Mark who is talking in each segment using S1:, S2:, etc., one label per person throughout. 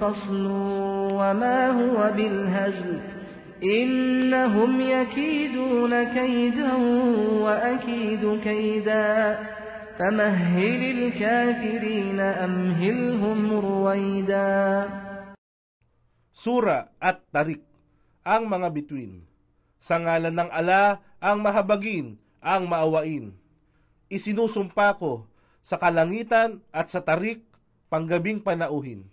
S1: فصل وما هو بالهزل إنهم يكيدون كيدا وأكيد كيدا فمهل الكافرين أمهلهم رويدا
S2: Sura at Tarik, ang mga bituin. Sa ngalan ng ala, ang mahabagin, ang maawain. Isinusumpa ko sa kalangitan at sa tarik, panggabing panauhin.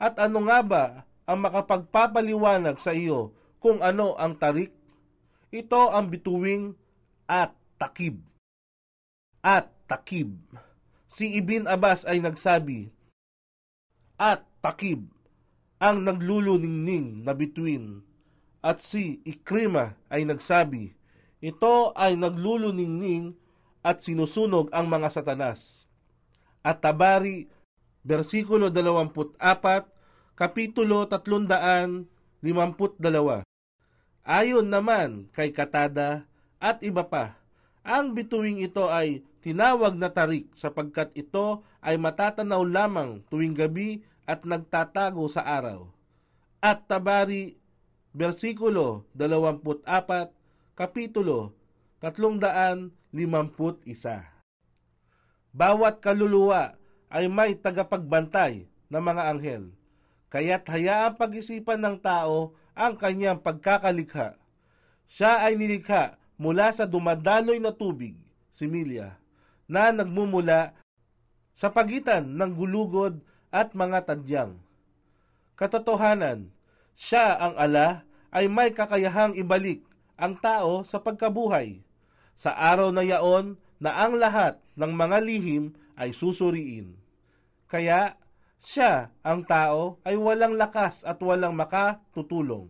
S2: At ano nga ba ang makapagpapaliwanag sa iyo kung ano ang tarik? Ito ang bituing at takib. At takib. Si Ibn Abbas ay nagsabi, at takib ang nagluluningning na bituin. At si Ikrima ay nagsabi, ito ay nagluluningning at sinusunog ang mga satanas. At Tabari, versikulo 24, kapitulo 352. Ayon naman kay Katada at iba pa, ang bituing ito ay tinawag na tarik sapagkat ito ay matatanaw lamang tuwing gabi at nagtatago sa araw. At Tabari, versikulo 24, kapitulo 351. Bawat kaluluwa ay may tagapagbantay na mga anghel, kaya't hayaang pag-isipan ng tao ang kanyang pagkakalikha. Siya ay nilikha mula sa dumadaloy na tubig, similya, na nagmumula sa pagitan ng gulugod at mga tadyang. Katotohanan, siya ang ala ay may kakayahang ibalik ang tao sa pagkabuhay. Sa araw na yaon na ang lahat ng mga lihim ay susuriin. Kaya siya, ang tao, ay walang lakas at walang makatutulong.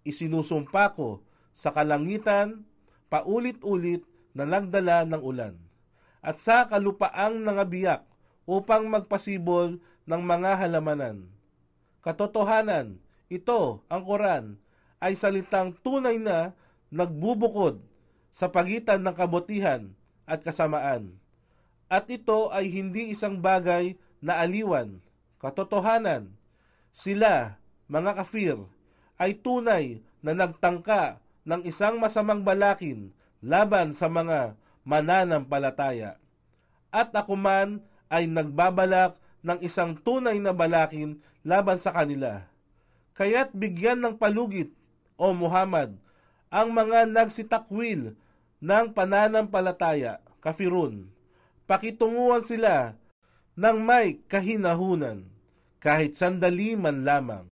S2: Isinusumpa ko sa kalangitan, paulit-ulit na nagdala ng ulan, at sa kalupaang nangabiyak upang magpasibol ng mga halamanan. Katotohanan, ito, ang Quran, ay salitang tunay na nagbubukod sa pagitan ng kabutihan at kasamaan. At ito ay hindi isang bagay na aliwan, katotohanan. Sila, mga kafir, ay tunay na nagtangka ng isang masamang balakin laban sa mga mananampalataya. At ako man ay nagbabalak ng isang tunay na balakin laban sa kanila. Kaya't bigyan ng palugit, O Muhammad, ang mga nagsitakwil ng pananampalataya, kafirun. Pakitunguhan sila ng may kahinahunan, kahit sandali man lamang.